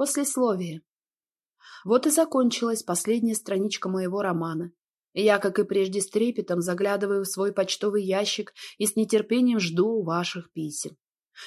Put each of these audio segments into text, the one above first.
Послесловие. Вот и закончилась последняя страничка моего романа. Я, как и прежде, с трепетом заглядываю в свой почтовый ящик и с нетерпением жду ваших писем.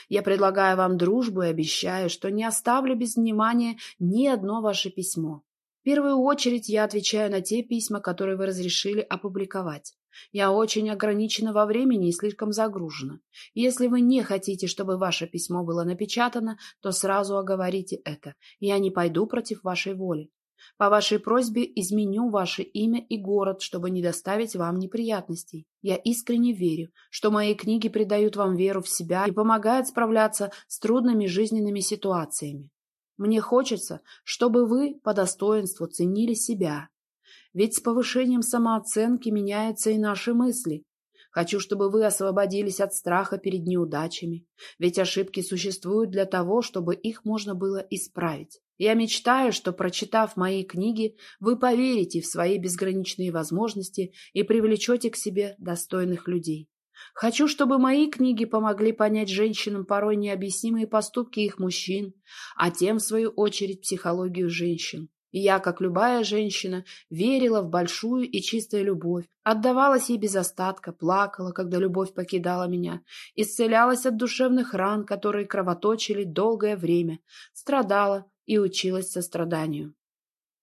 Я предлагаю вам дружбу и обещаю, что не оставлю без внимания ни одно ваше письмо. В первую очередь я отвечаю на те письма, которые вы разрешили опубликовать. Я очень ограничена во времени и слишком загружена. Если вы не хотите, чтобы ваше письмо было напечатано, то сразу оговорите это. Я не пойду против вашей воли. По вашей просьбе изменю ваше имя и город, чтобы не доставить вам неприятностей. Я искренне верю, что мои книги придают вам веру в себя и помогают справляться с трудными жизненными ситуациями. Мне хочется, чтобы вы по достоинству ценили себя, ведь с повышением самооценки меняются и наши мысли. Хочу, чтобы вы освободились от страха перед неудачами, ведь ошибки существуют для того, чтобы их можно было исправить. Я мечтаю, что, прочитав мои книги, вы поверите в свои безграничные возможности и привлечете к себе достойных людей. Хочу, чтобы мои книги помогли понять женщинам порой необъяснимые поступки их мужчин, а тем, в свою очередь, психологию женщин. И я, как любая женщина, верила в большую и чистую любовь, отдавалась ей без остатка, плакала, когда любовь покидала меня, исцелялась от душевных ран, которые кровоточили долгое время, страдала и училась состраданию.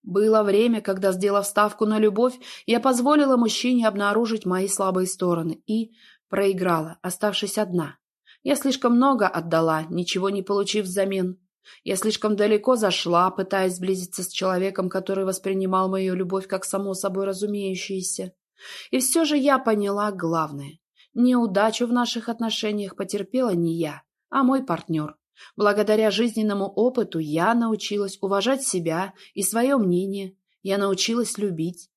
Было время, когда, сделав ставку на любовь, я позволила мужчине обнаружить мои слабые стороны и проиграла, оставшись одна. Я слишком много отдала, ничего не получив взамен. Я слишком далеко зашла, пытаясь сблизиться с человеком, который воспринимал мою любовь как само собой разумеющееся. И все же я поняла главное. Неудачу в наших отношениях потерпела не я, а мой партнер. Благодаря жизненному опыту я научилась уважать себя и свое мнение. Я научилась любить.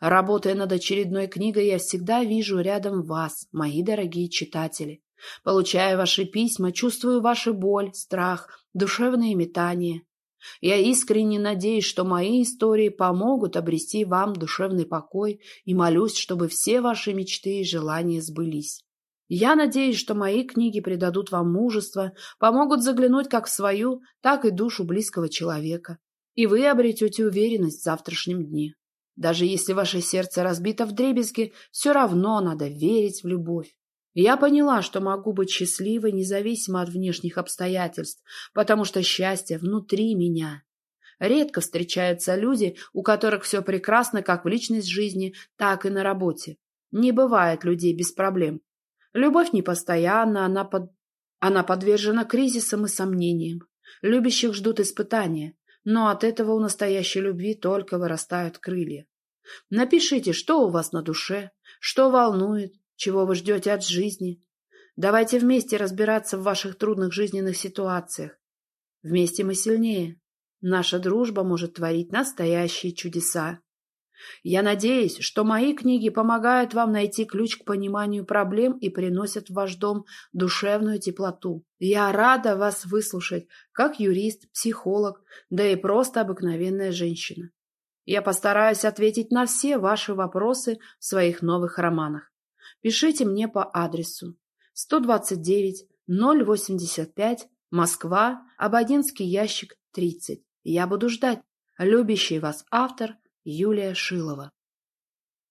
Работая над очередной книгой, я всегда вижу рядом вас, мои дорогие читатели. Получая ваши письма, чувствую вашу боль, страх, душевные метания. Я искренне надеюсь, что мои истории помогут обрести вам душевный покой и молюсь, чтобы все ваши мечты и желания сбылись. Я надеюсь, что мои книги придадут вам мужество, помогут заглянуть как в свою, так и душу близкого человека, и вы обретете уверенность в завтрашнем дне. Даже если ваше сердце разбито в дребезги, все равно надо верить в любовь. Я поняла, что могу быть счастливой независимо от внешних обстоятельств, потому что счастье внутри меня. Редко встречаются люди, у которых все прекрасно как в личной жизни, так и на работе. Не бывает людей без проблем. Любовь непостоянна, она, под... она подвержена кризисам и сомнениям. Любящих ждут испытания, но от этого у настоящей любви только вырастают крылья. Напишите, что у вас на душе, что волнует, чего вы ждете от жизни? Давайте вместе разбираться в ваших трудных жизненных ситуациях. Вместе мы сильнее. Наша дружба может творить настоящие чудеса. Я надеюсь, что мои книги помогают вам найти ключ к пониманию проблем и приносят в ваш дом душевную теплоту. Я рада вас выслушать, как юрист, психолог, да и просто обыкновенная женщина. Я постараюсь ответить на все ваши вопросы в своих новых романах. Пишите мне по адресу 129 085 Москва, Абадинский ящик 30. Я буду ждать. Любящий вас автор Юлия Шилова.